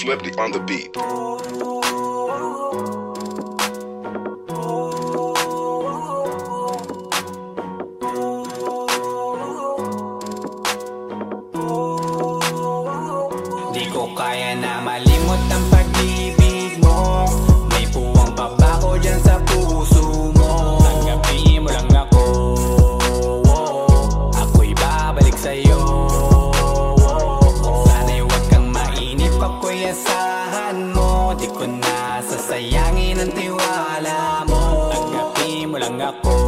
flipped it on the beat. Di ko kaya na malimutan inaasahan mo? Di ko na sasayangin ang tiwala mo. Tanggapin mo lang ako.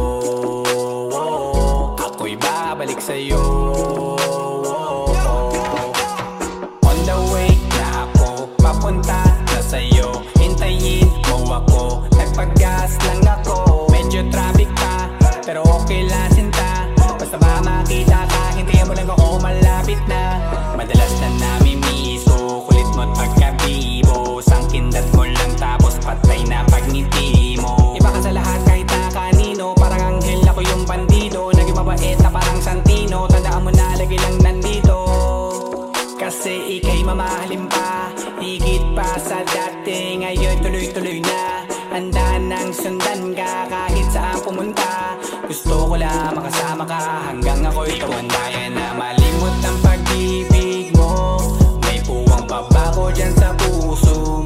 Kasi ika'y mamahalin pa Higit pa sa dati. Ngayon tuloy-tuloy na Handa nang sundan ka Kahit saan pumunta. Gusto ko lang makasama ka Hanggang ako'y tawandayan na malimot ang pag-ibig mo. May puwang pa ba ko dyan sa puso mo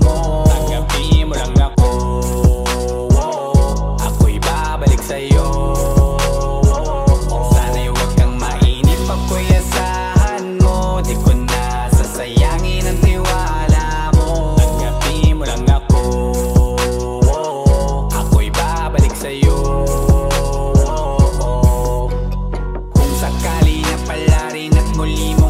un limón.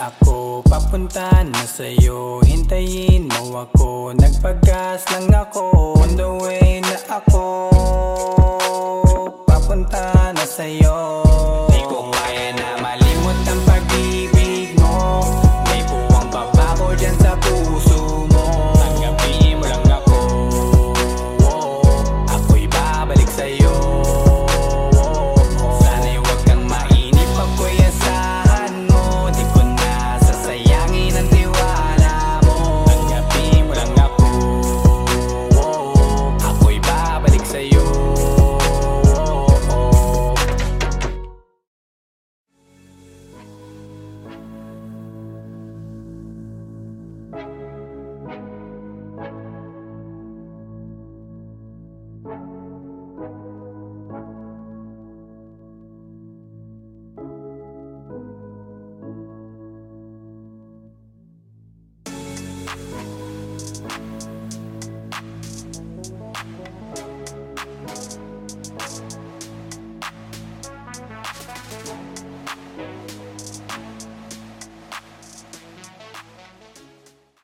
ako Papunta na sa'yo Hintayin mo ako. Nagpagas lang ako On the way na ako. Papunta na sa'yo.